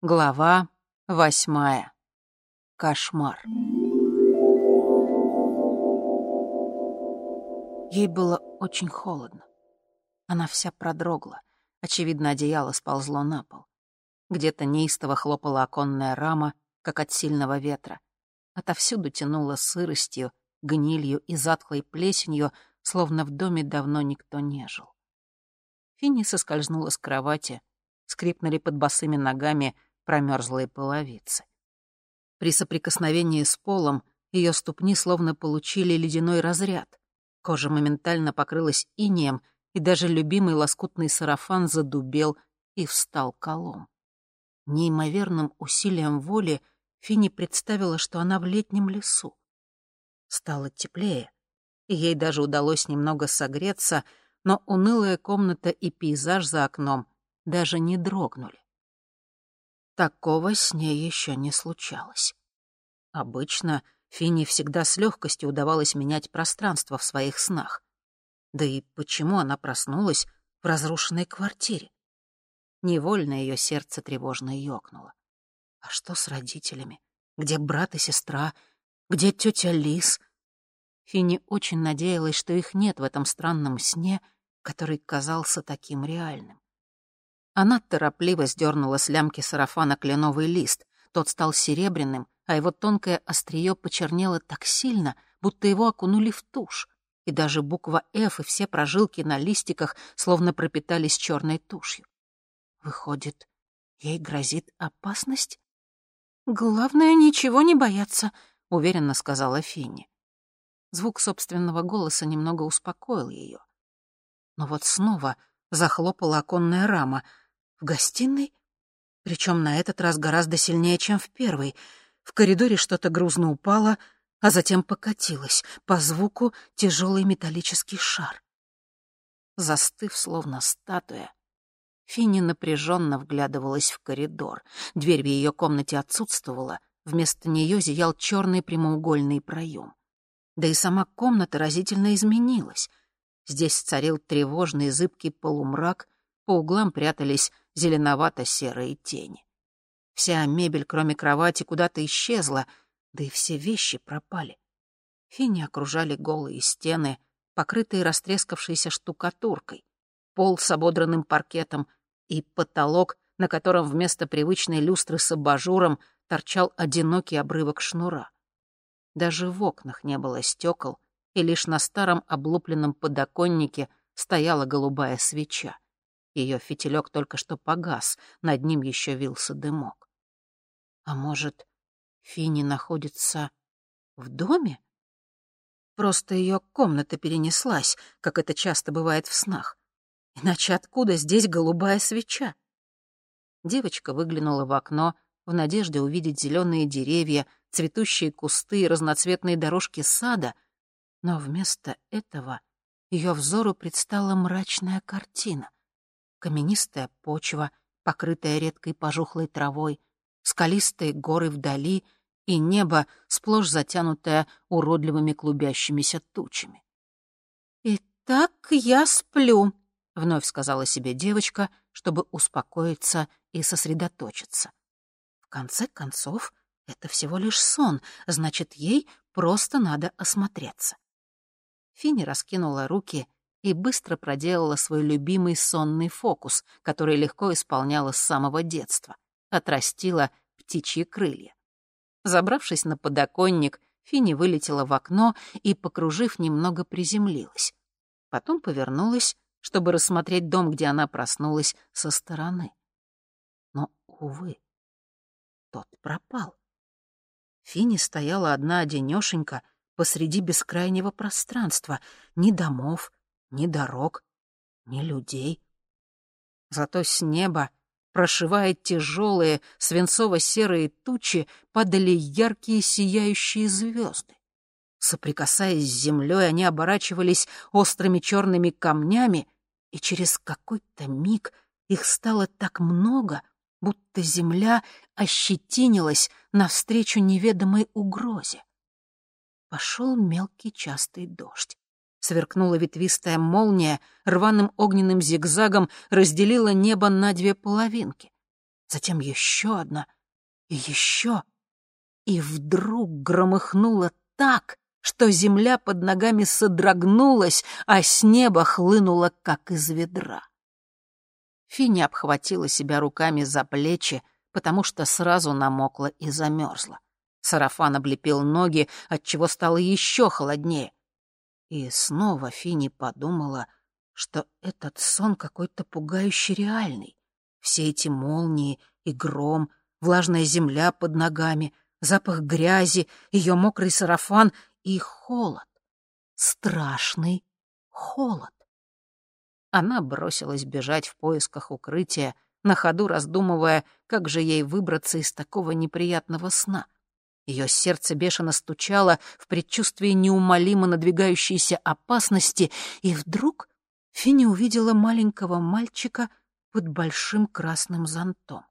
Глава восьмая. Кошмар. Ей было очень холодно. Она вся продрогла. Очевидно, одеяло сползло на пол. Где-то неистово хлопала оконная рама, как от сильного ветра. Отовсюду тянуло сыростью, гнилью и затхлой плесенью, словно в доме давно никто не жил. Финни соскользнула с кровати, скрипнули под босыми ногами — промерзлые половицы. При соприкосновении с полом ее ступни словно получили ледяной разряд. Кожа моментально покрылась инеем, и даже любимый лоскутный сарафан задубел и встал колом. Неимоверным усилием воли Фини представила, что она в летнем лесу. Стало теплее, и ей даже удалось немного согреться, но унылая комната и пейзаж за окном даже не дрогнули. Такого с ней еще не случалось. Обычно Фине всегда с легкостью удавалось менять пространство в своих снах. Да и почему она проснулась в разрушенной квартире? Невольно ее сердце тревожно ёкнуло. А что с родителями? Где брат и сестра? Где тетя Лис? Финни очень надеялась, что их нет в этом странном сне, который казался таким реальным. Она торопливо сдернула с лямки сарафана кленовый лист. Тот стал серебряным, а его тонкое острие почернело так сильно, будто его окунули в тушь. И даже буква «Ф» и все прожилки на листиках словно пропитались черной тушью. Выходит, ей грозит опасность? «Главное, ничего не бояться», — уверенно сказала Финни. Звук собственного голоса немного успокоил ее. Но вот снова захлопала оконная рама — в гостиной? Причем на этот раз гораздо сильнее, чем в первый. В коридоре что-то грузно упало, а затем покатилось. По звуку тяжелый металлический шар. Застыв, словно статуя, Финни напряженно вглядывалась в коридор. Дверь в ее комнате отсутствовала, вместо нее зиял черный прямоугольный проем. Да и сама комната разительно изменилась. Здесь царил тревожный зыбкий полумрак, по углам прятались зеленовато-серые тени. Вся мебель, кроме кровати, куда-то исчезла, да и все вещи пропали. Фини окружали голые стены, покрытые растрескавшейся штукатуркой, пол с ободранным паркетом и потолок, на котором вместо привычной люстры с абажуром торчал одинокий обрывок шнура. Даже в окнах не было стекол, и лишь на старом облупленном подоконнике стояла голубая свеча. Ее фитилек только что погас, над ним еще вился дымок. А может, Фини находится в доме? Просто ее комната перенеслась, как это часто бывает в снах. Иначе откуда здесь голубая свеча? Девочка выглянула в окно в надежде увидеть зеленые деревья, цветущие кусты и разноцветные дорожки сада, но вместо этого ее взору предстала мрачная картина каменистая почва, покрытая редкой пожухлой травой, скалистые горы вдали и небо, сплошь затянутое уродливыми клубящимися тучами. «Итак, я сплю», — вновь сказала себе девочка, чтобы успокоиться и сосредоточиться. В конце концов, это всего лишь сон, значит, ей просто надо осмотреться. Финни раскинула руки и быстро проделала свой любимый сонный фокус, который легко исполняла с самого детства. Отрастила птичьи крылья. Забравшись на подоконник, Фини вылетела в окно и, покружив, немного приземлилась. Потом повернулась, чтобы рассмотреть дом, где она проснулась, со стороны. Но, увы, тот пропал. Фини стояла одна одинёшенька посреди бескрайнего пространства, ни домов, ни дорог, ни людей. Зато с неба, прошивая тяжелые свинцово-серые тучи, падали яркие сияющие звезды. Соприкасаясь с землей, они оборачивались острыми черными камнями, и через какой-то миг их стало так много, будто земля ощетинилась навстречу неведомой угрозе. Пошел мелкий частый дождь. Сверкнула ветвистая молния, рваным огненным зигзагом разделила небо на две половинки. затем еще одна и еще. И вдруг громыхнуло так, что земля под ногами содрогнулась, а с неба хлынула, как из ведра. Финни обхватила себя руками за плечи, потому что сразу намокла и замерзла. Сарафан облепил ноги, отчего стало еще холоднее. И снова Финни подумала, что этот сон какой-то пугающе реальный. Все эти молнии и гром, влажная земля под ногами, запах грязи, ее мокрый сарафан и холод. Страшный холод. Она бросилась бежать в поисках укрытия, на ходу раздумывая, как же ей выбраться из такого неприятного сна. Ее сердце бешено стучало в предчувствии неумолимо надвигающейся опасности, и вдруг Финни увидела маленького мальчика под большим красным зонтом.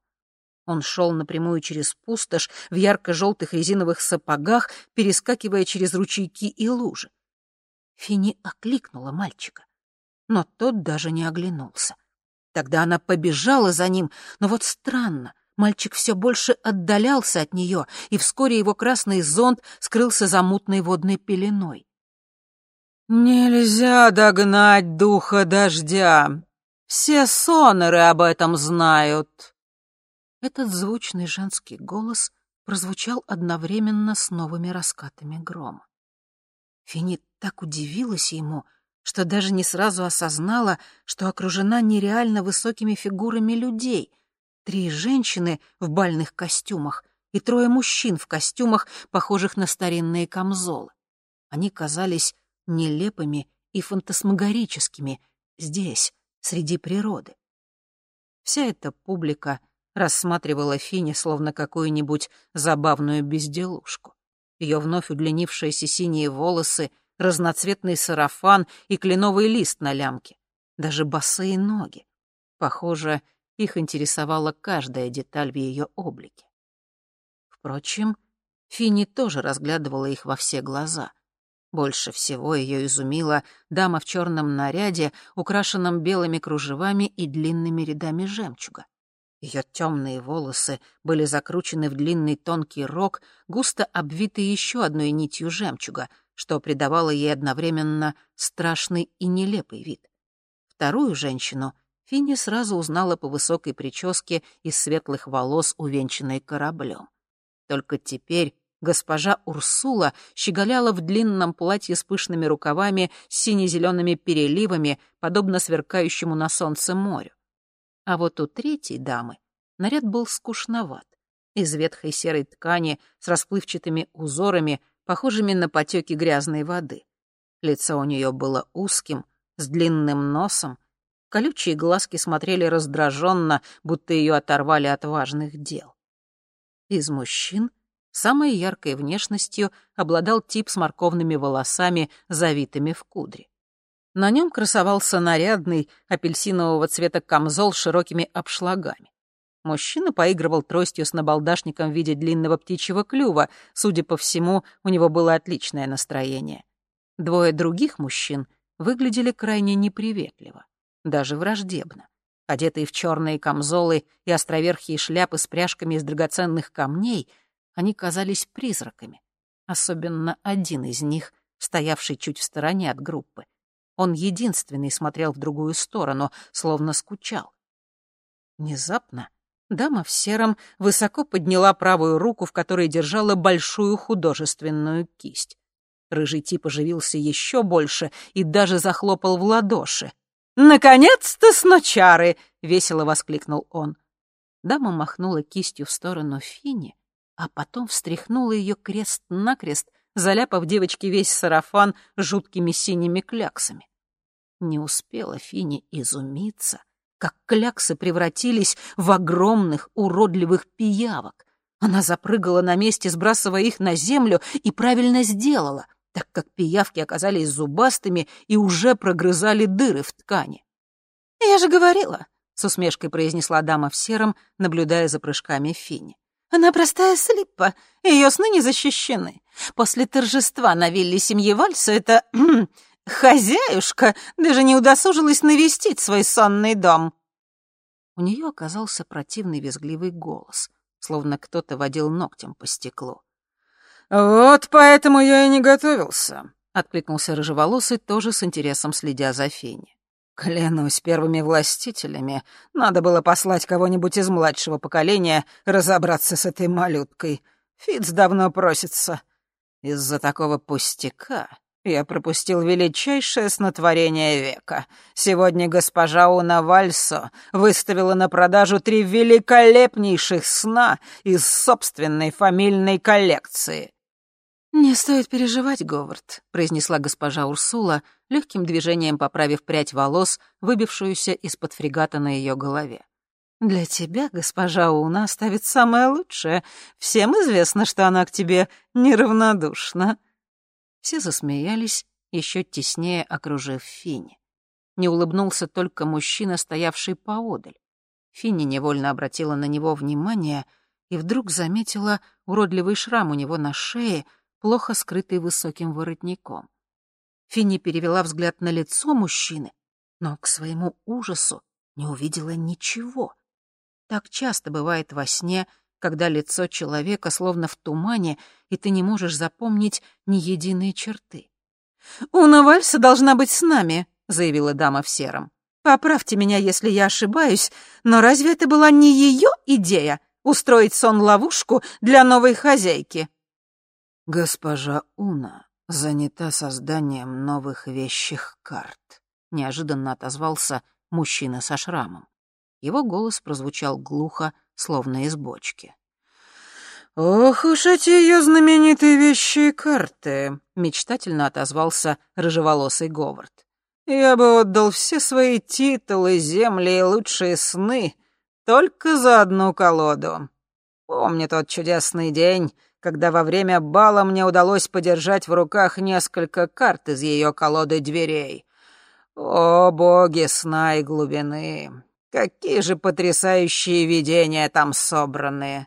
Он шел напрямую через пустошь в ярко-желтых резиновых сапогах, перескакивая через ручейки и лужи. Финни окликнула мальчика, но тот даже не оглянулся. Тогда она побежала за ним, но вот странно, мальчик все больше отдалялся от нее, и вскоре его красный зонт скрылся за мутной водной пеленой. «Нельзя догнать духа дождя. Все сонеры об этом знают», этот звучный женский голос прозвучал одновременно с новыми раскатами грома. Финит так удивилась ему, что даже не сразу осознала, что окружена нереально высокими фигурами людей. Три женщины в бальных костюмах и трое мужчин в костюмах, похожих на старинные камзолы. Они казались нелепыми и фантасмагорическими здесь, среди природы. Вся эта публика рассматривала Фини словно какую-нибудь забавную безделушку. Ее вновь удлинившиеся синие волосы, разноцветный сарафан и кленовый лист на лямке. Даже босые ноги. Похоже, их интересовала каждая деталь в ее облике. Впрочем, Фини тоже разглядывала их во все глаза. Больше всего ее изумила дама в черном наряде, украшенном белыми кружевами и длинными рядами жемчуга. Ее темные волосы были закручены в длинный тонкий рог, густо обвитый еще одной нитью жемчуга, что придавало ей одновременно страшный и нелепый вид. Вторую женщину Финни сразу узнала по высокой прическе из светлых волос, увенчанной кораблем. Только теперь госпожа Урсула щеголяла в длинном платье с пышными рукавами с сине-зелеными переливами, подобно сверкающему на солнце морю. А вот у третьей дамы наряд был скучноват. Из ветхой серой ткани с расплывчатыми узорами, похожими на потеки грязной воды. Лицо у нее было узким, с длинным носом. Колючие глазки смотрели раздраженно, будто ее оторвали от важных дел. Из мужчин самой яркой внешностью обладал тип с морковными волосами, завитыми в кудри. На нем красовался нарядный апельсинового цвета камзол с широкими обшлагами. Мужчина поигрывал тростью с набалдашником в виде длинного птичьего клюва. Судя по всему, у него было отличное настроение. Двое других мужчин выглядели крайне неприветливо, даже враждебно. Одетые в черные камзолы и островерхие шляпы с пряжками из драгоценных камней, они казались призраками. Особенно один из них, стоявший чуть в стороне от группы — он единственный смотрел в другую сторону, словно скучал. Внезапно дама в сером высоко подняла правую руку, в которой держала большую художественную кисть. Рыжий тип оживился еще больше и даже захлопал в ладоши. «Наконец-то, сночары!» — весело воскликнул он. Дама махнула кистью в сторону Фини, а потом встряхнула ее крест-накрест, заляпав девочке весь сарафан жуткими синими кляксами. Не успела Фини изумиться, как кляксы превратились в огромных уродливых пиявок. Она запрыгала на месте, сбрасывая их на землю, и правильно сделала, так как пиявки оказались зубастыми и уже прогрызали дыры в ткани. «Я же говорила», — с усмешкой произнесла дама в сером, наблюдая за прыжками Фини. «Она простая слиппа, ее сны не защищены. После торжества на вилле семьи Вальса это Хозяюшка даже не удосужилась навестить свой сонный дом. у нее оказался противный визгливый голос, словно кто-то водил ногтем по стеклу. «Вот поэтому я и не готовился», — откликнулся рыжеволосый, тоже с интересом следя за Фенни. «Клянусь первыми властителями, надо было послать кого-нибудь из младшего поколения разобраться с этой малюткой. Фиц давно просится. Из-за такого пустяка я пропустил величайшее снотворение века. Сегодня госпожа Уна Вальсо выставила на продажу три великолепнейших сна из собственной фамильной коллекции. «Не стоит переживать, Говард», — произнесла госпожа Урсула, легким движением поправив прядь волос, выбившуюся из-под фрегата на ее голове. «Для тебя госпожа Уна оставит самое лучшее. Всем известно, что она к тебе неравнодушна». Все засмеялись, еще теснее окружив Финни. Не улыбнулся только мужчина, стоявший поодаль. Финни невольно обратила на него внимание и вдруг заметила уродливый шрам у него на шее, плохо скрытый высоким воротником. Финни перевела взгляд на лицо мужчины, но к своему ужасу не увидела ничего. Так часто бывает во сне, когда лицо человека словно в тумане, и ты не можешь запомнить ни единой черты. «Уна Вальса должна быть с нами», — заявила дама в сером. «Поправьте меня, если я ошибаюсь, но разве это была не ее идея — устроить сон-ловушку для новой хозяйки?» «Госпожа Уна занята созданием новых вещих карт», — неожиданно отозвался мужчина со шрамом. Его голос прозвучал глухо, словно из бочки. «Ох уж эти ее знаменитые вещи и карты!» — мечтательно отозвался рыжеволосый Говард. «Я бы отдал все свои титулы, земли и лучшие сны только за одну колоду. Помню тот чудесный день, когда во время бала мне удалось подержать в руках несколько карт из ее колоды дверей. О, боги сна и глубины! Какие же потрясающие видения там собраны!»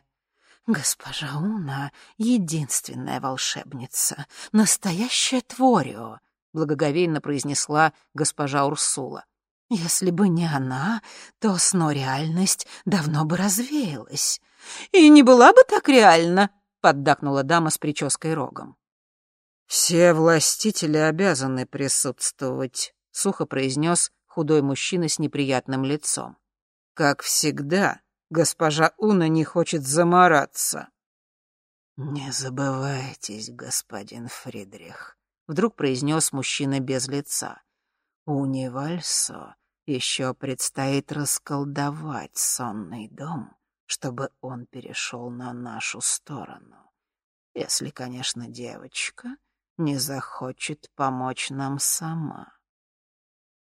«Госпожа Уна — единственная волшебница, настоящая Творио», — благоговейно произнесла госпожа Урсула. «Если бы не она, то сно-реальность давно бы развеялась». «И не была бы так реальна», — поддакнула дама с прической рогом. «Все властители обязаны присутствовать», — сухо произнес худой мужчина с неприятным лицом. «Как всегда, госпожа Уна не хочет замораться». «Не забывайтесь, господин Фридрих», — вдруг произнес мужчина без лица. «Уни Вальсо еще предстоит расколдовать сонный дом, чтобы он перешел на нашу сторону. Если, конечно, девочка не захочет помочь нам сама».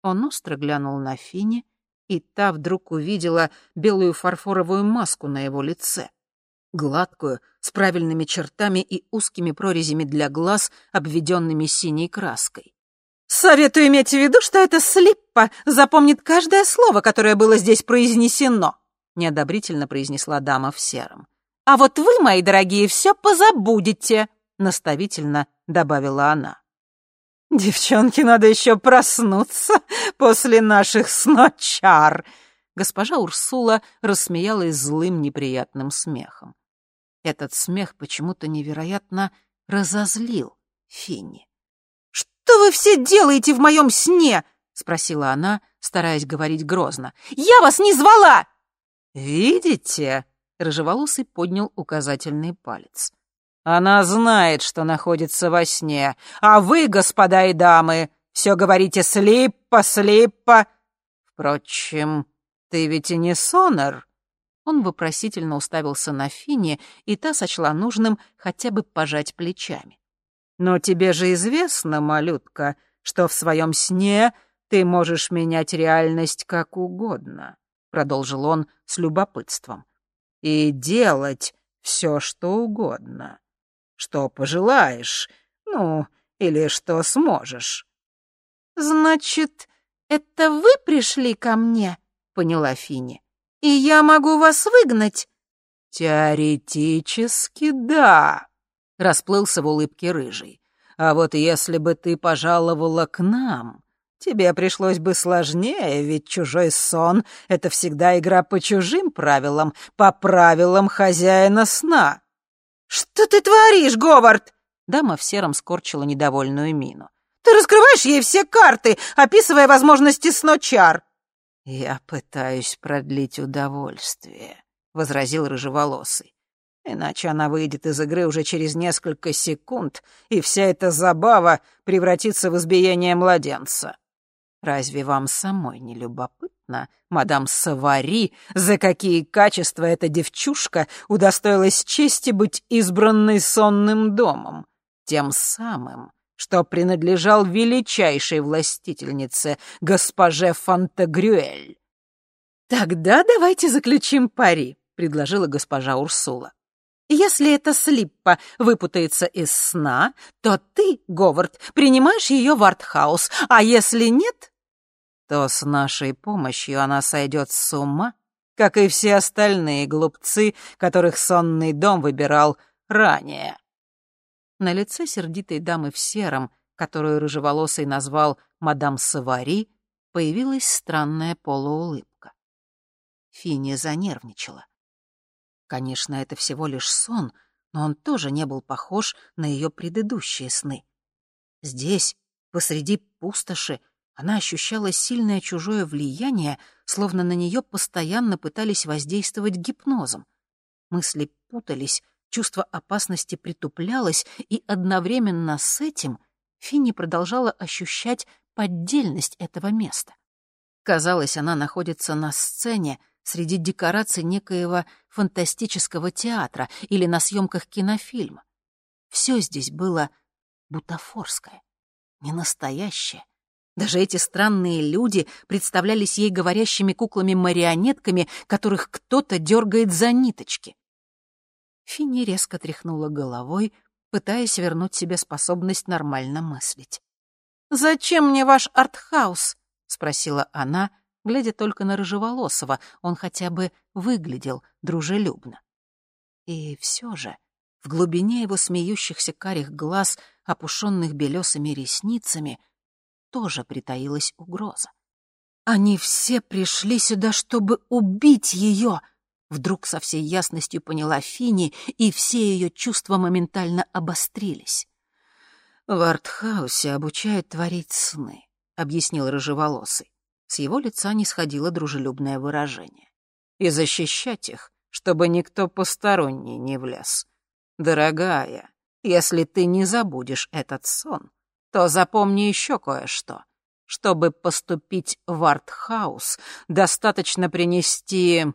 Он остро глянул на Фини, и та вдруг увидела белую фарфоровую маску на его лице. Гладкую, с правильными чертами и узкими прорезями для глаз, обведенными синей краской. «Советую иметь в виду, что это слиппа запомнит каждое слово, которое было здесь произнесено», неодобрительно произнесла дама в сером. «А вот вы, мои дорогие, все позабудете», наставительно добавила она. «Девчонке надо еще проснуться после наших сночар!» Госпожа Урсула рассмеялась злым неприятным смехом. Этот смех почему-то невероятно разозлил Финни. «Что вы все делаете в моем сне?» — спросила она, стараясь говорить грозно. «Я вас не звала!» «Видите?» — рыжеволосый поднял указательный палец. Она знает, что находится во сне, а вы, господа и дамы, все говорите «слиппа, слиппа». Впрочем, ты ведь и не сонор. Он вопросительно уставился на Фине, и та сочла нужным хотя бы пожать плечами. «Но тебе же известно, малютка, что в своем сне ты можешь менять реальность как угодно», — продолжил он с любопытством, — «и делать все, что угодно что пожелаешь, ну, или что сможешь». «Значит, это вы пришли ко мне?» — поняла Фини. «И я могу вас выгнать?» «Теоретически, да», — расплылся в улыбке рыжий. «А вот если бы ты пожаловала к нам, Тебе пришлось бы сложнее, ведь чужой сон — это всегда игра по чужим правилам, по правилам хозяина сна». «Что ты творишь, Говард?» Дама в сером скорчила недовольную мину. «Ты раскрываешь ей все карты, описывая возможности сночар». «Я пытаюсь продлить удовольствие», — возразил рыжеволосый. «Иначе она выйдет из игры уже через несколько секунд, и вся эта забава превратится в избиение младенца. Разве вам самой не любопытно, мадам Савари, за какие качества эта девчушка удостоилась чести быть избранной сонным домом? Тем самым, что принадлежал величайшей властительнице, госпоже Фантагрюэль. «Тогда давайте заключим пари», — предложила госпожа Урсула. «Если эта слиппа выпутается из сна, то ты, Говард, принимаешь ее в артхаус, а если нет, то с нашей помощью она сойдет с ума, как и все остальные глупцы, которых сонный дом выбирал ранее». На лице сердитой дамы в сером, которую рыжеволосый назвал мадам Савари, появилась странная полуулыбка. Финни занервничала. Конечно, это всего лишь сон, но он тоже не был похож на ее предыдущие сны. Здесь, посреди пустоши, она ощущала сильное чужое влияние, словно на нее постоянно пытались воздействовать гипнозом. Мысли путались, чувство опасности притуплялось, и одновременно с этим Финни продолжала ощущать поддельность этого места. Казалось, она находится на сцене среди декораций некоего фантастического театра или на съемках кинофильма. Все здесь было бутафорское, ненастоящее. Даже эти странные люди представлялись ей говорящими куклами-марионетками, которых кто-то дергает за ниточки. Финни резко тряхнула головой, пытаясь вернуть себе способность нормально мыслить. «Зачем мне ваш артхаус?» — спросила она, глядя только на Рыжеволосого, он хотя бы выглядел дружелюбно. И все же в глубине его смеющихся карих глаз, опушенных белесыми ресницами, тоже притаилась угроза. «Они все пришли сюда, чтобы убить ее!» Вдруг со всей ясностью поняла Фини, и все ее чувства моментально обострились. «В артхаусе обучают творить сны», — объяснил Рыжеволосый. С его лица не сходило дружелюбное выражение. «И защищать их, чтобы никто посторонний не влез. Дорогая, если ты не забудешь этот сон, то запомни еще кое-что. Чтобы поступить в артхаус, достаточно принести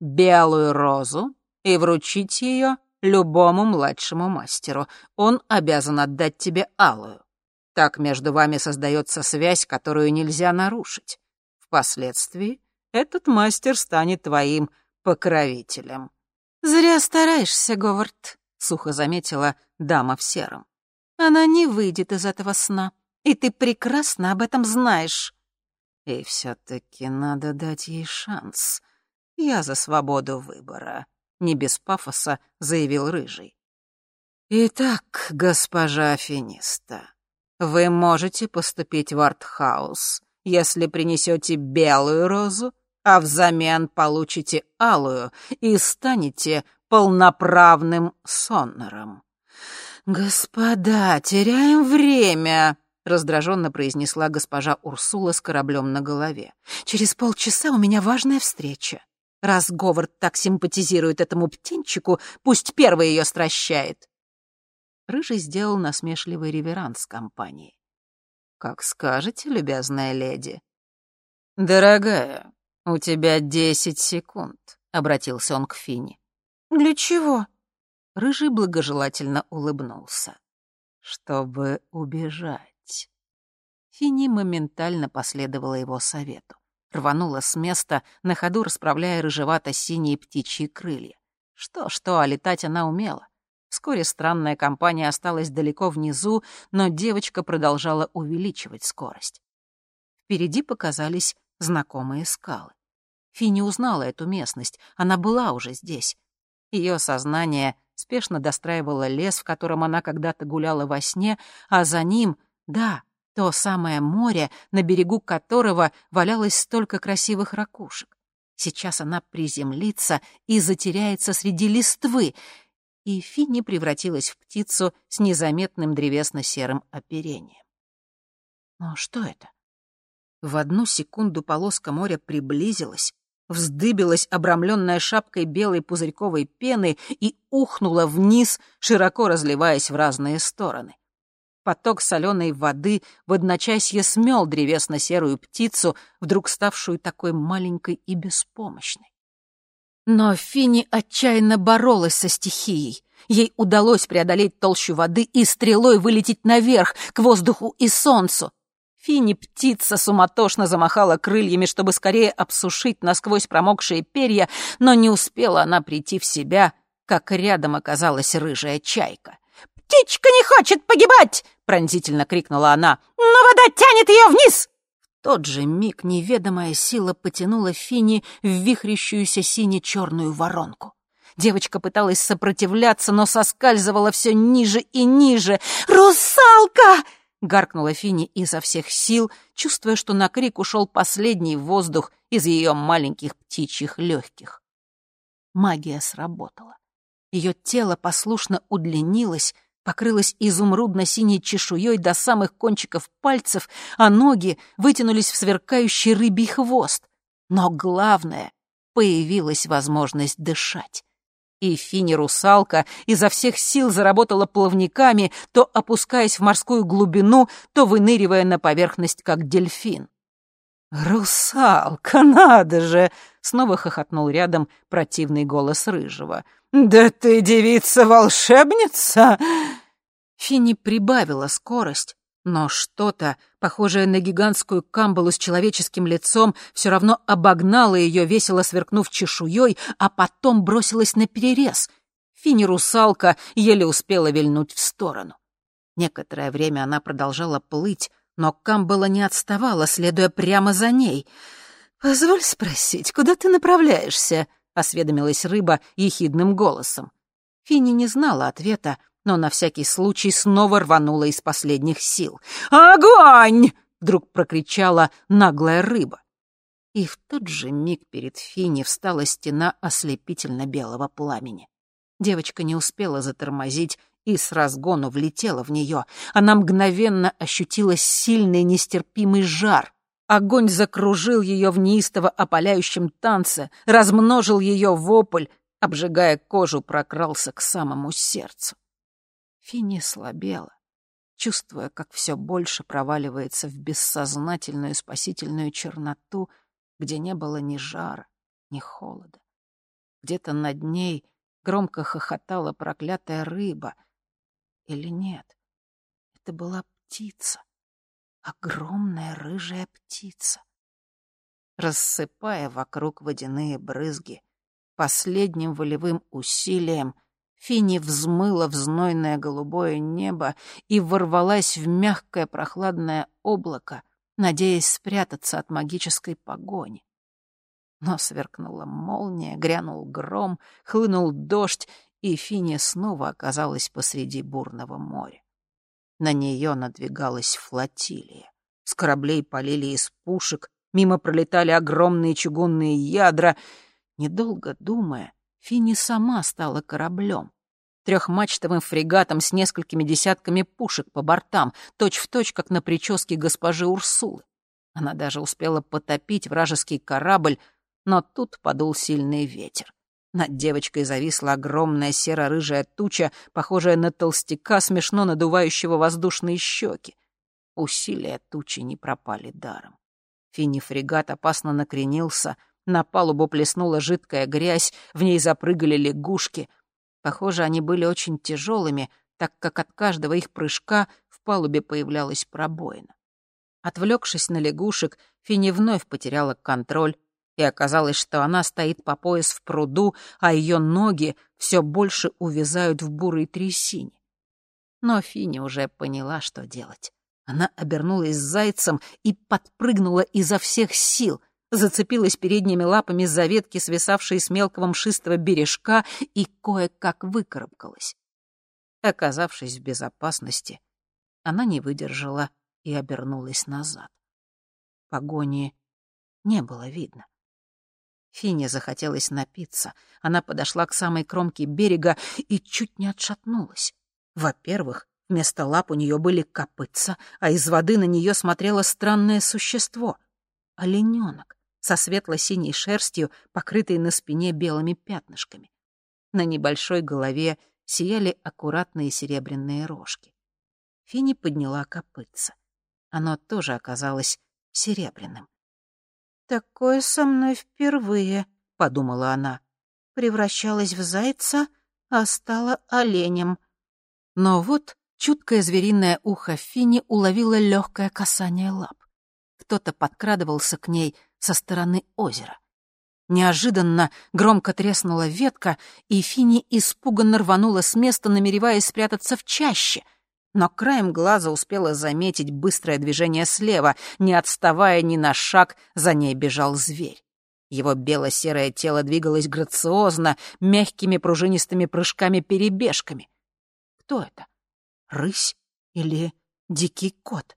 белую розу и вручить ее любому младшему мастеру. Он обязан отдать тебе алую. Так между вами создается связь, которую нельзя нарушить. Впоследствии этот мастер станет твоим покровителем. «Зря стараешься, Говард», — сухо заметила дама в сером. «Она не выйдет из этого сна, и ты прекрасно об этом знаешь». «И все-таки надо дать ей шанс», «Я за свободу выбора», — не без пафоса заявил Рыжий. «Итак, госпожа Финиста, вы можете поступить в артхаус, если принесете белую розу, а взамен получите алую и станете полноправным соннером». «Господа, теряем время», — раздраженно произнесла госпожа Урсула с кораблем на голове. «Через полчаса у меня важная встреча. Раз Говард так симпатизирует этому птенчику, пусть первый ее стращает. Рыжий сделал насмешливый реверанс компании. «Как скажете, любезная леди». «Дорогая, у тебя десять секунд», — обратился он к Фине. «Для чего?» Рыжий благожелательно улыбнулся. «Чтобы убежать». Фини моментально последовала его совету рванула с места, на ходу расправляя рыжевато-синие птичьи крылья. Что-что, а летать она умела. Вскоре странная компания осталась далеко внизу, но девочка продолжала увеличивать скорость. Впереди показались знакомые скалы. Фини узнала эту местность, она была уже здесь. Ее сознание спешно достраивало лес, в котором она когда-то гуляла во сне, а за ним, да, То самое море, на берегу которого валялось столько красивых ракушек. Сейчас она приземлится и затеряется среди листвы, и Финни превратилась в птицу с незаметным древесно-серым оперением. Но что это? В одну секунду полоска моря приблизилась, вздыбилась обрамленная шапкой белой пузырьковой пены и ухнула вниз, широко разливаясь в разные стороны. Поток соленой воды в одночасье смел древесно-серую птицу, вдруг ставшую такой маленькой и беспомощной. Но Фини отчаянно боролась со стихией. Ей удалось преодолеть толщу воды и стрелой вылететь наверх, к воздуху и солнцу. Фини птица суматошно замахала крыльями, чтобы скорее обсушить насквозь промокшие перья, но не успела она прийти в себя, как рядом оказалась рыжая чайка. «Птичка не хочет погибать!» — пронзительно крикнула она. «Но вода тянет ее вниз!» В тот же миг неведомая сила потянула Фини в вихрящуюся сине-черную воронку. Девочка пыталась сопротивляться, но соскальзывала все ниже и ниже. «Русалка!» Гаркнула Фини изо всех сил, чувствуя, что на крик ушел последний воздух из ее маленьких птичьих легких. Магия сработала. Ее тело послушно удлинилось, покрылось изумрудно-синей чешуей до самых кончиков пальцев, а ноги вытянулись в сверкающий рыбий хвост. Но главное — появилась возможность дышать и Фини-русалка изо всех сил заработала плавниками, то опускаясь в морскую глубину, то выныривая на поверхность, как дельфин. «Русалка, надо же!» — снова хохотнул рядом противный голос Рыжего. «Да ты девица-волшебница!» Фини прибавила скорость, но что-то, похожее на гигантскую камбалу с человеческим лицом, все равно обогнало ее, весело сверкнув чешуей, а потом бросилось на перерез. Фини-русалка еле успела вильнуть в сторону. Некоторое время она продолжала плыть, но камбала не отставала, следуя прямо за ней. «Позволь спросить, куда ты направляешься?» — осведомилась рыба ехидным голосом. Фини не знала ответа, но на всякий случай снова рванула из последних сил. «Огонь!» — вдруг прокричала наглая рыба. И в тот же миг перед Фини встала стена ослепительно-белого пламени. Девочка не успела затормозить и с разгону влетела в нее. Она мгновенно ощутила сильный нестерпимый жар. Огонь закружил ее в неистово опаляющем танце, размножил ее вопль, обжигая кожу, прокрался к самому сердцу. Финни слабела, чувствуя, как все больше проваливается в бессознательную спасительную черноту, где не было ни жара, ни холода. Где-то над ней громко хохотала проклятая рыба. Или нет? Это была птица. Огромная рыжая птица. Рассыпая вокруг водяные брызги, последним волевым усилием Фини взмыла в знойное голубое небо и ворвалась в мягкое прохладное облако, надеясь спрятаться от магической погони. Но сверкнула молния, грянул гром, хлынул дождь, и Фини снова оказалась посреди бурного моря. На нее надвигалась флотилия. С кораблей полили из пушек, мимо пролетали огромные чугунные ядра. Недолго думая, Фини сама стала кораблем. Трехмачтовым фрегатом с несколькими десятками пушек по бортам, точь-в-точь, точь, как на прическе госпожи Урсулы. Она даже успела потопить вражеский корабль, но тут подул сильный ветер. Над девочкой зависла огромная серо-рыжая туча, похожая на толстяка, смешно надувающего воздушные щеки. Усилия тучи не пропали даром. Фини-фрегат опасно накренился — на палубу плеснула жидкая грязь, в ней запрыгали лягушки. Похоже, они были очень тяжелыми, так как от каждого их прыжка в палубе появлялась пробоина. Отвлекшись на лягушек, Фини вновь потеряла контроль, и оказалось, что она стоит по пояс в пруду, а ее ноги все больше увязают в бурой трясине. Но Фини уже поняла, что делать. Она обернулась зайцем и подпрыгнула изо всех сил — зацепилась передними лапами за ветки, свисавшие с мелкого мшистого бережка, и кое-как выкарабкалась. Оказавшись в безопасности, она не выдержала и обернулась назад. Погони не было видно. Фине захотелось напиться. Она подошла к самой кромке берега и чуть не отшатнулась. Во-первых, вместо лап у нее были копытца, а из воды на нее смотрело странное существо — олененок со светло-синей шерстью, покрытой на спине белыми пятнышками. На небольшой голове сияли аккуратные серебряные рожки. Фини подняла копытца. Оно тоже оказалось серебряным. «Такое со мной впервые», — подумала она. Превращалась в зайца, а стала оленем. Но вот чуткое звериное ухо Фини уловило легкое касание лап. Кто-то подкрадывался к ней со стороны озера. Неожиданно громко треснула ветка, и Фини испуганно рванула с места, намереваясь спрятаться в чаще. Но краем глаза успела заметить быстрое движение слева. Не отставая ни на шаг, за ней бежал зверь. Его бело-серое тело двигалось грациозно, мягкими пружинистыми прыжками-перебежками. Кто это? Рысь или дикий кот?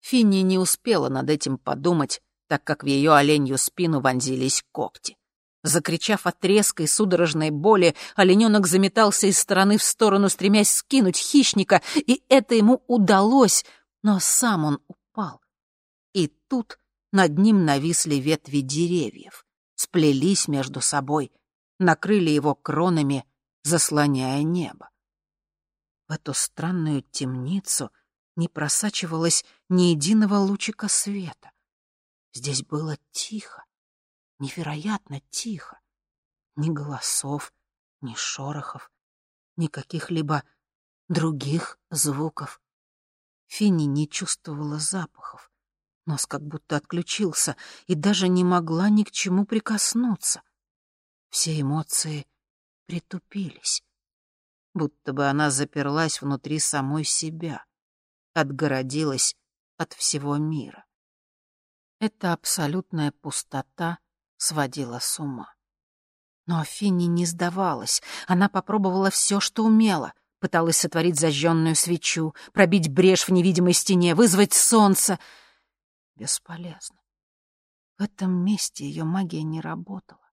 Финни не успела над этим подумать, так как в ее оленью спину вонзились когти. Закричав от резкой судорожной боли, олененок заметался из стороны в сторону, стремясь скинуть хищника, и это ему удалось, но сам он упал. И тут над ним нависли ветви деревьев, сплелись между собой, накрыли его кронами, заслоняя небо. В эту странную темницу не просачивалось ни единого лучика света. Здесь было тихо, невероятно тихо. Ни голосов, ни шорохов, ни каких-либо других звуков. Финни не чувствовала запахов. Нос как будто отключился и даже не могла ни к чему прикоснуться. Все эмоции притупились, будто бы она заперлась внутри самой себя, отгородилась от всего мира. Эта абсолютная пустота сводила с ума. Но Финни не сдавалась. Она попробовала все, что умела. Пыталась сотворить зажженную свечу, пробить брешь в невидимой стене, вызвать солнце. Бесполезно. В этом месте ее магия не работала.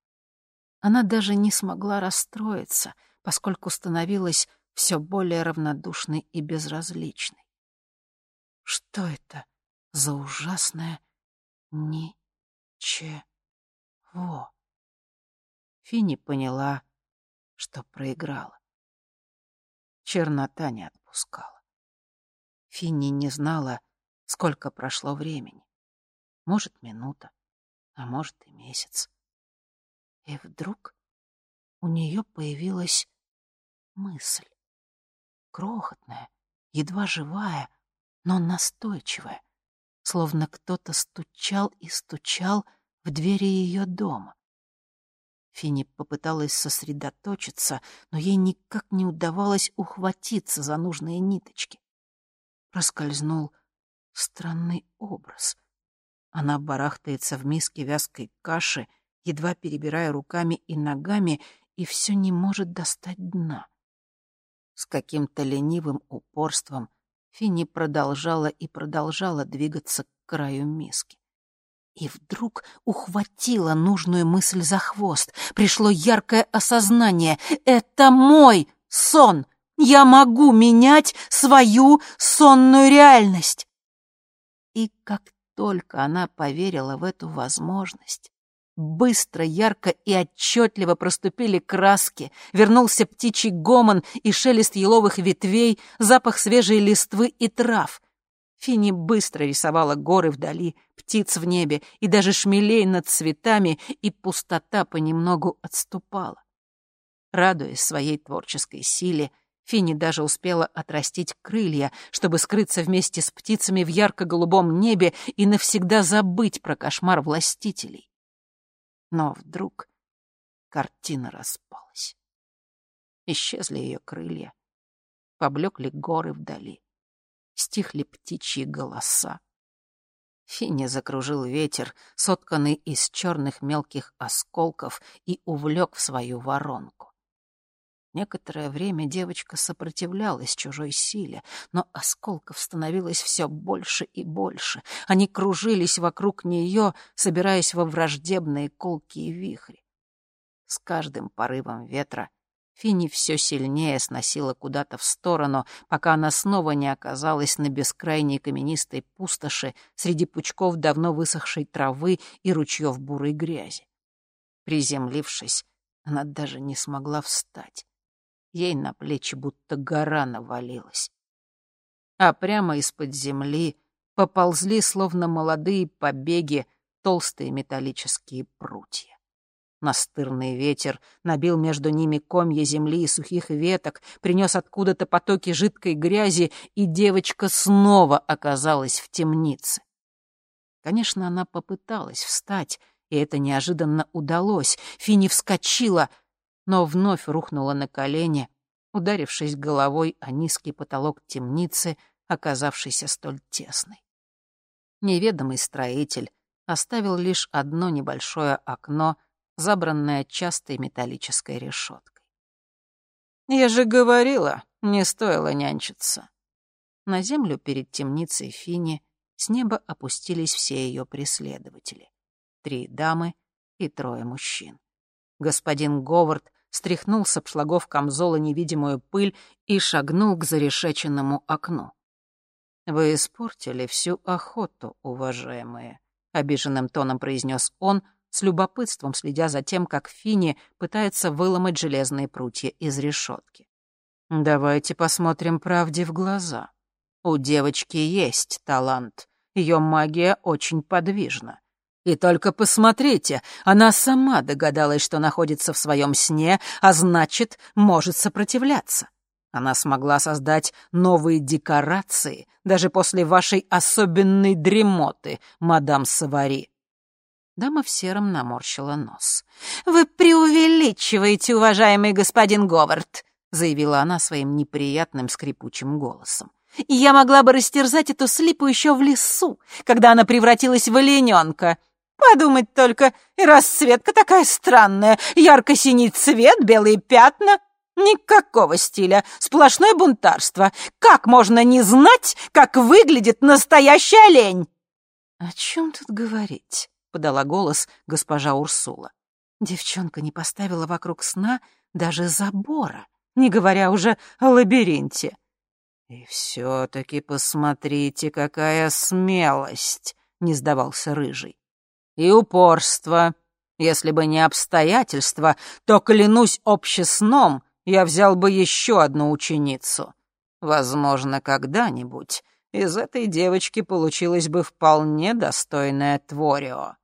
Она даже не смогла расстроиться, поскольку становилась все более равнодушной и безразличной. Что это за ужасное Ничего. Финни поняла, что проиграла. Чернота не отпускала. Финни не знала, сколько прошло времени. Может, минута, а может и месяц. И вдруг у нее появилась мысль. Крохотная, едва живая, но настойчивая словно кто-то стучал и стучал в двери ее дома. Финни попыталась сосредоточиться, но ей никак не удавалось ухватиться за нужные ниточки. Проскользнул странный образ. Она барахтается в миске вязкой каши, едва перебирая руками и ногами, и все не может достать дна. С каким-то ленивым упорством Финни продолжала и продолжала двигаться к краю миски. И вдруг ухватила нужную мысль за хвост. Пришло яркое осознание. «Это мой сон! Я могу менять свою сонную реальность!» И как только она поверила в эту возможность, Быстро, ярко и отчетливо проступили краски, вернулся птичий гомон и шелест еловых ветвей, запах свежей листвы и трав. Фини быстро рисовала горы вдали, птиц в небе и даже шмелей над цветами, и пустота понемногу отступала. Радуясь своей творческой силе, Фини даже успела отрастить крылья, чтобы скрыться вместе с птицами в ярко-голубом небе и навсегда забыть про кошмар властителей. Но вдруг картина распалась. Исчезли ее крылья, поблекли горы вдали, стихли птичьи голоса. Фине закружил ветер, сотканный из черных мелких осколков, и увлек в свою воронку. Некоторое время девочка сопротивлялась чужой силе, но осколков становилось все больше и больше. Они кружились вокруг нее, собираясь во враждебные колкие вихри. С каждым порывом ветра Фини все сильнее сносила куда-то в сторону, пока она снова не оказалась на бескрайней каменистой пустоши среди пучков давно высохшей травы и ручьев бурой грязи. Приземлившись, она даже не смогла встать. Ей на плечи будто гора навалилась. А прямо из-под земли поползли, словно молодые побеги, толстые металлические прутья. Настырный ветер набил между ними комья земли и сухих веток, принес откуда-то потоки жидкой грязи, и девочка снова оказалась в темнице. Конечно, она попыталась встать, и это неожиданно удалось. Фини вскочила, но вновь рухнула на колени, ударившись головой о низкий потолок темницы, оказавшийся столь тесной. Неведомый строитель оставил лишь одно небольшое окно — забранная частой металлической решеткой. «Я же говорила, не стоило нянчиться». На землю перед темницей Фини с неба опустились все ее преследователи. Три дамы и трое мужчин. Господин Говард стряхнул с обшлагов камзола невидимую пыль и шагнул к зарешеченному окну. «Вы испортили всю охоту, уважаемые», — обиженным тоном произнес он, с любопытством следя за тем, как Фини пытается выломать железные прутья из решетки. «Давайте посмотрим правде в глаза. У девочки есть талант. Ее магия очень подвижна. И только посмотрите, она сама догадалась, что находится в своем сне, а значит, может сопротивляться. Она смогла создать новые декорации даже после вашей особенной дремоты, мадам Савари. Дама в сером наморщила нос. «Вы преувеличиваете, уважаемый господин Говард», — заявила она своим неприятным скрипучим голосом. «Я могла бы растерзать эту слипу еще в лесу, когда она превратилась в олененка. Подумать только, и расцветка такая странная, ярко-синий цвет, белые пятна. Никакого стиля, сплошное бунтарство. Как можно не знать, как выглядит настоящий олень?» «О чем тут говорить?» подала голос госпожа Урсула. Девчонка не поставила вокруг сна даже забора, не говоря уже о лабиринте. «И все-таки посмотрите, какая смелость!» — не сдавался Рыжий. «И упорство. Если бы не обстоятельства, то, клянусь общесном, я взял бы еще одну ученицу. Возможно, когда-нибудь из этой девочки получилось бы вполне достойное Творио».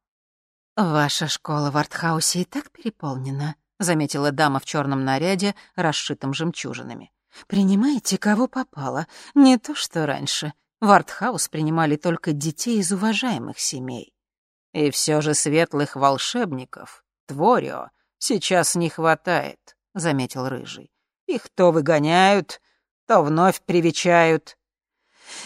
«Ваша школа в артхаусе и так переполнена», — заметила дама в черном наряде, расшитом жемчужинами. «Принимаете, кого попало. Не то, что раньше. В артхаус принимали только детей из уважаемых семей. И все же светлых волшебников, Творио, сейчас не хватает», — заметил Рыжий. «Их то выгоняют, то вновь привечают».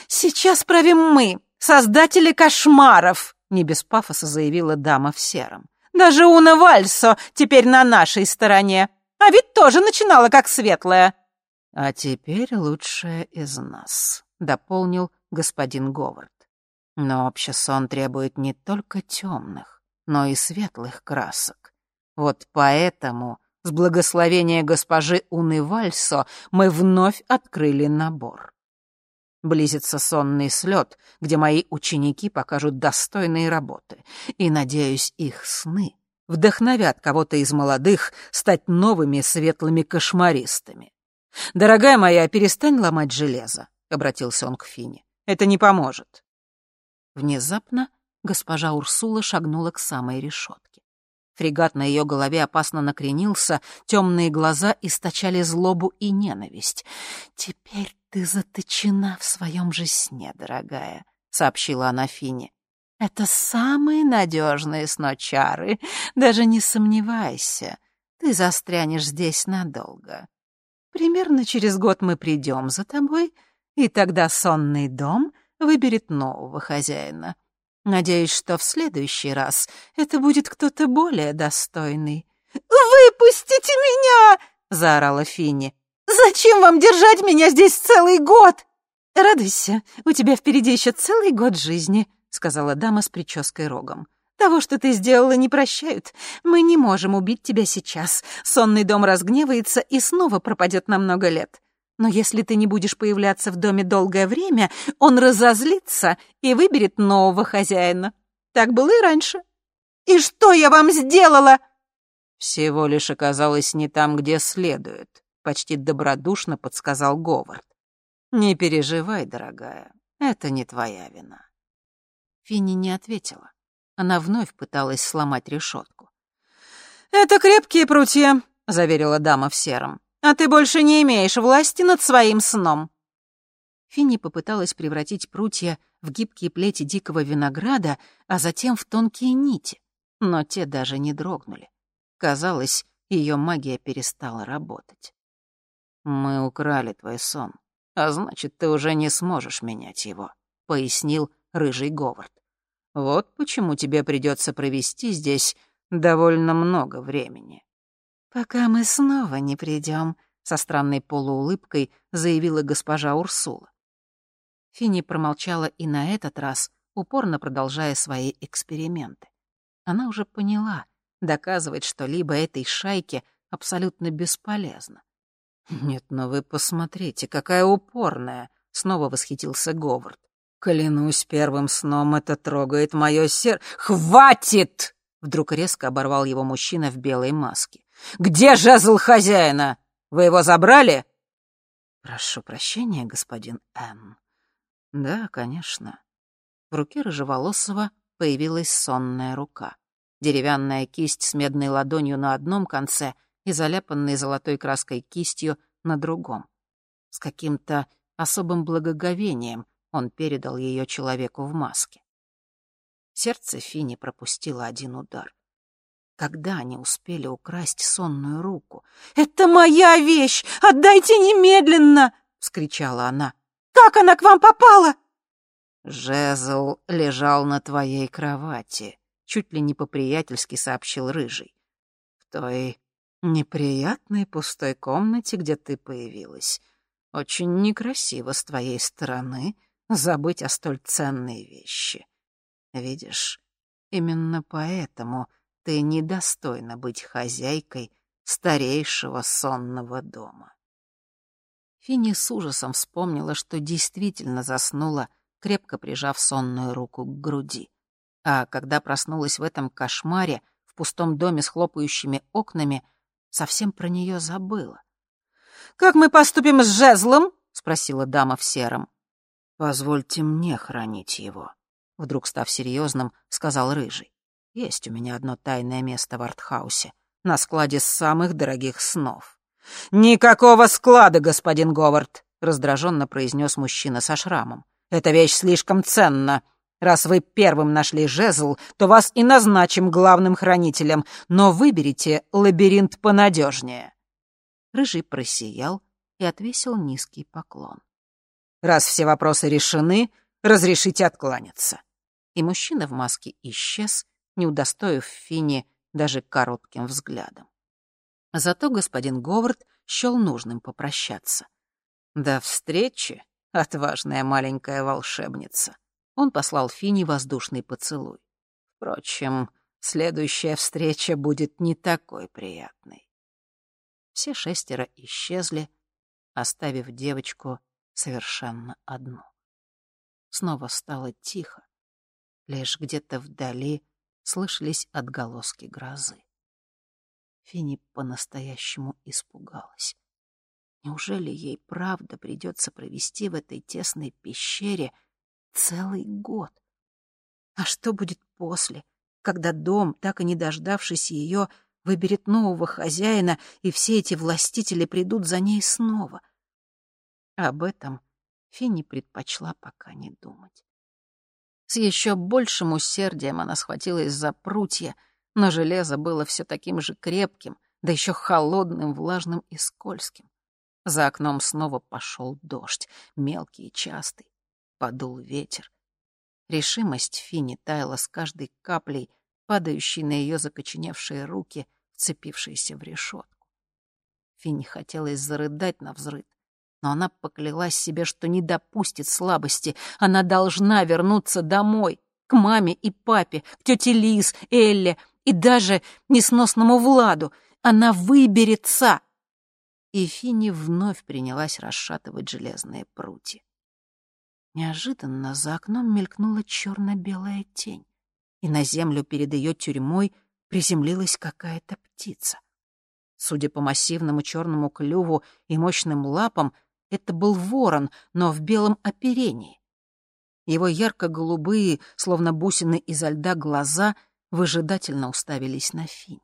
«Сейчас правим мы, создатели кошмаров», не без пафоса заявила дама в сером. «Даже Уна Вальсо теперь на нашей стороне. А ведь тоже начинала как светлая». «А теперь лучшая из нас», — дополнил господин Говард. «Но общесон требует не только темных, но и светлых красок. Вот поэтому, с благословения госпожи Уны Вальсо, мы вновь открыли набор. Близится сонный слет, где мои ученики покажут достойные работы. И, надеюсь, их сны вдохновят кого-то из молодых стать новыми светлыми кошмаристами. «Дорогая моя, перестань ломать железо», — обратился он к Фине. «Это не поможет». Внезапно госпожа Урсула шагнула к самой решетке. Фрегат на ее голове опасно накренился, темные глаза источали злобу и ненависть. «Теперь ты заточена в своем же сне, дорогая», — сообщила она Фине. «Это самые надежные сночары. Даже не сомневайся, ты застрянешь здесь надолго. Примерно через год мы придем за тобой, и тогда сонный дом выберет нового хозяина. Надеюсь, что в следующий раз это будет кто-то более достойный». «Выпустите меня!» — заорала Финни. «Зачем вам держать меня здесь целый год?» «Радуйся, у тебя впереди еще целый год жизни», — сказала дама с прической рогом. «Того, что ты сделала, не прощают. Мы не можем убить тебя сейчас. Сонный дом разгневается и снова пропадет на много лет. Но если ты не будешь появляться в доме долгое время, он разозлится и выберет нового хозяина. Так было и раньше. И что я вам сделала? Всего лишь оказалась не там, где следует, почти добродушно подсказал Говард. Не переживай, дорогая, это не твоя вина. Финни не ответила. Она вновь пыталась сломать решетку. «Это крепкие прутья», — заверила дама в сером а ты больше не имеешь власти над своим сном». Финни попыталась превратить прутья в гибкие плети дикого винограда, а затем в тонкие нити, но те даже не дрогнули. Казалось, ее магия перестала работать. «Мы украли твой сон, а значит, ты уже не сможешь менять его», — пояснил рыжий Говард. «Вот почему тебе придется провести здесь довольно много времени». «Пока мы снова не придем», — со странной полуулыбкой заявила госпожа Урсула. Финни промолчала и на этот раз, упорно продолжая свои эксперименты. Она уже поняла, доказывать что-либо этой шайке абсолютно бесполезно. «Нет, но вы посмотрите, какая упорная!» — снова восхитился Говард. «Клянусь первым сном, это трогает мое сердце...» «Хватит!» — вдруг резко оборвал его мужчина в белой маске. Где жезл хозяина? Вы его забрали?» «Прошу прощения, господин Н. «Да, конечно». В руке рыжеволосого появилась сонная рука. Деревянная кисть с медной ладонью на одном конце и заляпанной золотой краской кистью на другом. С каким-то особым благоговением он передал ее человеку в маске. Сердце Фини пропустило один удар. Когда они успели украсть сонную руку? «Это моя вещь! Отдайте немедленно!» — вскричала она. «Как она к вам попала?» «Жезл лежал на твоей кровати», — чуть ли не по-приятельски сообщил Рыжий. «В той неприятной пустой комнате, где ты появилась. Очень некрасиво с твоей стороны забыть о столь ценной вещи. Видишь, именно поэтому ты недостойна быть хозяйкой старейшего сонного дома. Финни с ужасом вспомнила, что действительно заснула, крепко прижав сонную руку к груди. А когда проснулась в этом кошмаре, в пустом доме с хлопающими окнами, совсем про нее забыла. «Как мы поступим с жезлом?» — спросила дама в сером. «Позвольте мне хранить его», — вдруг став серьезным, сказал Рыжий. Есть у меня одно тайное место в артхаусе, на складе самых дорогих снов. «Никакого склада, господин Говард!» — раздраженно произнес мужчина со шрамом. «Эта вещь слишком ценна. Раз вы первым нашли жезл, то вас и назначим главным хранителем, но выберите лабиринт понадежнее». Рыжий просиял и отвесил низкий поклон. «Раз все вопросы решены, разрешите откланяться». И мужчина в маске исчез, не удостоив Финни даже коротким взглядом. Зато господин Говард счел нужным попрощаться. «До встречи, отважная маленькая волшебница!» Он послал Финни воздушный поцелуй. «Впрочем, следующая встреча будет не такой приятной». Все шестеро исчезли, оставив девочку совершенно одну. Снова стало тихо. Лишь где-то вдали слышались отголоски грозы. Фини по-настоящему испугалась. Неужели ей правда придется провести в этой тесной пещере целый год? А что будет после, когда дом, так и не дождавшись ее, выберет нового хозяина, и все эти властители придут за ней снова? Об этом Финни предпочла пока не думать. С еще большим усердием она схватилась за прутья, но железо было все таким же крепким, да еще холодным, влажным и скользким. За окном снова пошел дождь, мелкий и частый. Подул ветер. Решимость Фини таяла с каждой каплей, падающей на ее закоченевшие руки, вцепившиеся в решетку. Финни хотелось зарыдать на взрыд, но она поклялась себе, что не допустит слабости. Она должна вернуться домой, к маме и папе, к тете Лиз, Элле и даже несносному Владу. Она выберется. И Финни вновь принялась расшатывать железные прутья. Неожиданно за окном мелькнула черно-белая тень, и на землю перед ее тюрьмой приземлилась какая-то птица. Судя по массивному черному клюву и мощным лапам, это был ворон, но в белом оперении. Его ярко-голубые, словно бусины изо льда, глаза выжидательно уставились на Фини.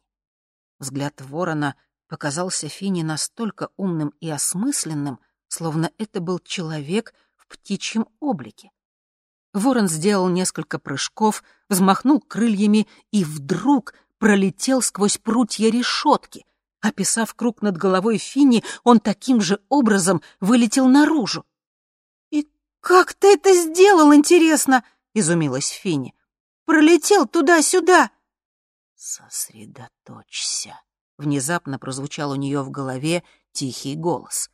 Взгляд ворона показался Фине настолько умным и осмысленным, словно это был человек в птичьем облике. Ворон сделал несколько прыжков, взмахнул крыльями и вдруг пролетел сквозь прутья решетки. Описав круг над головой Фини, он таким же образом вылетел наружу. «И как ты это сделал, интересно?» — изумилась Фини. «Пролетел туда-сюда!» «Сосредоточься!» — внезапно прозвучал у нее в голове тихий голос.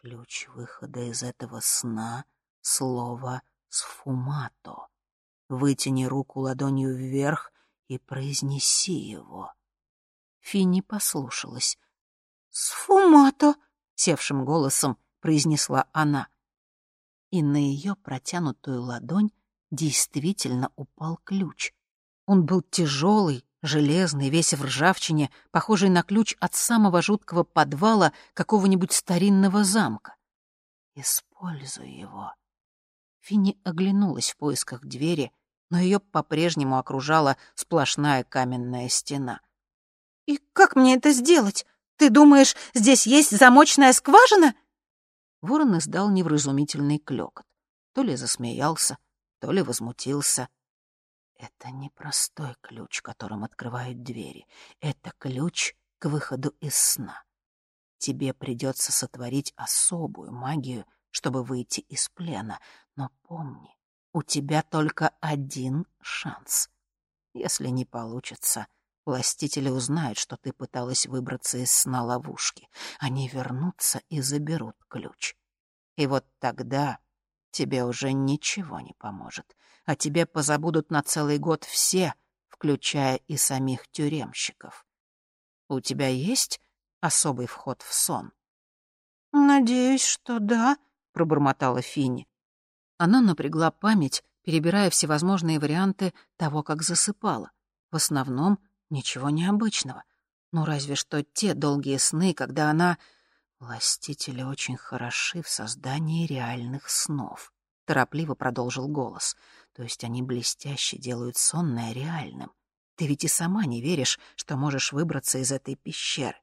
«Ключ выхода из этого сна — слово «сфумато». Вытяни руку ладонью вверх и произнеси его. Финни послушалась. «Сфумато!» — севшим голосом произнесла она. И на ее протянутую ладонь действительно упал ключ. Он был тяжелый, железный, весь в ржавчине, похожий на ключ от самого жуткого подвала какого-нибудь старинного замка. «Используй его». Финни оглянулась в поисках двери, но ее по-прежнему окружала сплошная каменная стена. «И как мне это сделать? Ты думаешь, здесь есть замочная скважина?» Ворон издал невразумительный клёкот. То ли засмеялся, то ли возмутился. «Это не простой ключ, которым открывают двери. Это ключ к выходу из сна. Тебе придется сотворить особую магию, чтобы выйти из плена. Но помни, у тебя только один шанс. Если не получится, Властители узнают, что ты пыталась выбраться из сна ловушки. Они вернутся и заберут ключ. И вот тогда тебе уже ничего не поможет. А тебе позабудут на целый год все, включая и самих тюремщиков. У тебя есть особый вход в сон? «Надеюсь, что да», — пробормотала Финни. Она напрягла память, перебирая всевозможные варианты того, как засыпала. В основном Ничего необычного. Ну, разве что те долгие сны, когда она... Властители очень хороши в создании реальных снов. Торопливо продолжил голос. То есть они блестяще делают сонное реальным. Ты ведь и сама не веришь, что можешь выбраться из этой пещеры.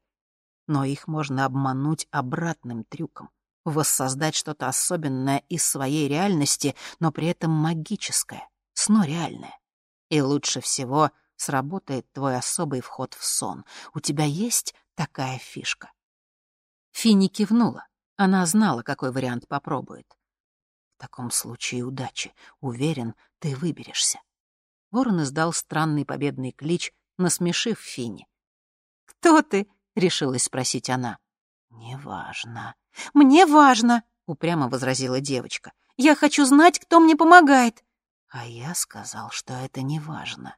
Но их можно обмануть обратным трюком. Воссоздать что-то особенное из своей реальности, но при этом магическое, сно реальное. И лучше всего сработает твой особый вход в сон. У тебя есть такая фишка?» Финни кивнула. Она знала, какой вариант попробует. «В таком случае удачи. Уверен, ты выберешься». Ворон издал странный победный клич, насмешив Финни. «Кто ты?» — решилась спросить она. «Неважно». «Мне важно», — упрямо возразила девочка. «Я хочу знать, кто мне помогает». «А я сказал, что это неважно.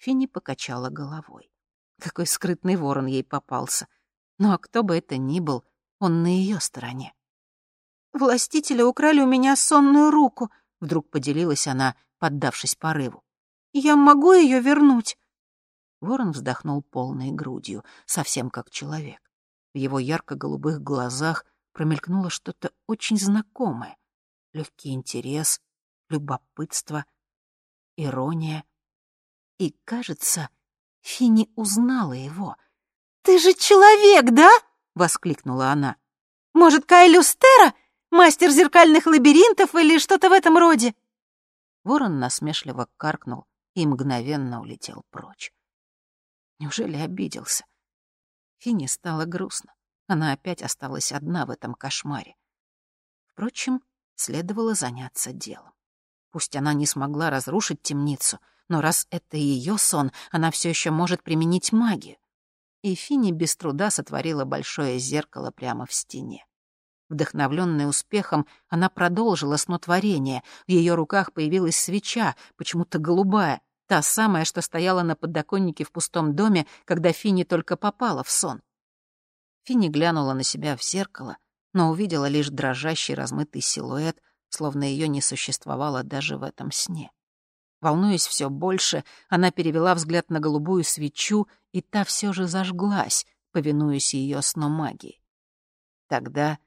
Финни покачала головой. Какой скрытный ворон ей попался. Ну а кто бы это ни был, он на ее стороне. «Властители украли у меня сонную руку», — вдруг поделилась она, поддавшись порыву. «Я могу ее вернуть?» Ворон вздохнул полной грудью, совсем как человек. В его ярко-голубых глазах промелькнуло что-то очень знакомое. Легкий интерес, любопытство, ирония и, кажется, Фини узнала его. «Ты же человек, да?» — воскликнула она. «Может, Кайлюстера? Мастер зеркальных лабиринтов или что-то в этом роде?» Ворон насмешливо каркнул и мгновенно улетел прочь. Неужели обиделся? Фине стало грустно. Она опять осталась одна в этом кошмаре. Впрочем, следовало заняться делом. Пусть она не смогла разрушить темницу, но раз это ее сон, она все еще может применить магию. и Финни без труда сотворила большое зеркало прямо в стене. Вдохновленная успехом, она продолжила снотворение. В ее руках появилась свеча, почему-то голубая, та самая, что стояла на подоконнике в пустом доме, когда Финни только попала в сон. Финни глянула на себя в зеркало, но увидела лишь дрожащий размытый силуэт, словно ее не существовало даже в этом сне. Волнуясь все больше, она перевела взгляд на голубую свечу, и та все же зажглась, повинуясь ее сномагии. Тогда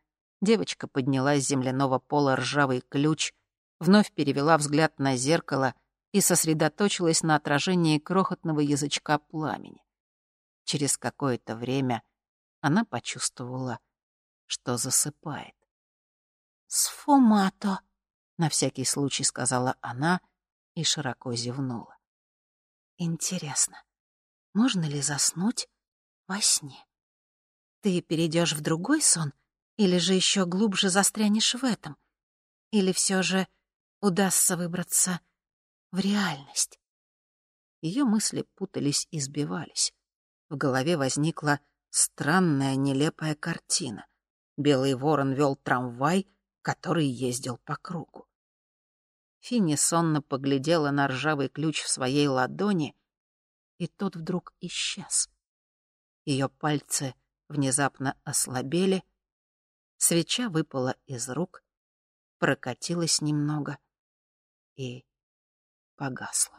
Девочка подняла с земляного пола ржавый ключ, вновь перевела взгляд на зеркало и сосредоточилась на отражении крохотного язычка пламени. Через какое-то время она почувствовала, что засыпает. «Сфумато», — на всякий случай сказала она и широко зевнула. «Интересно, можно ли заснуть во сне? Ты перейдешь в другой сон или же еще глубже застрянешь в этом? Или все же удастся выбраться в реальность? Ее мысли путались и сбивались. В голове возникла странная, нелепая картина. Белый ворон вел трамвай, который ездил по кругу. Финни сонно поглядела на ржавый ключ в своей ладони, и тот вдруг исчез. Ее пальцы внезапно ослабели, Свеча выпала из рук, прокатилась немного и погасла.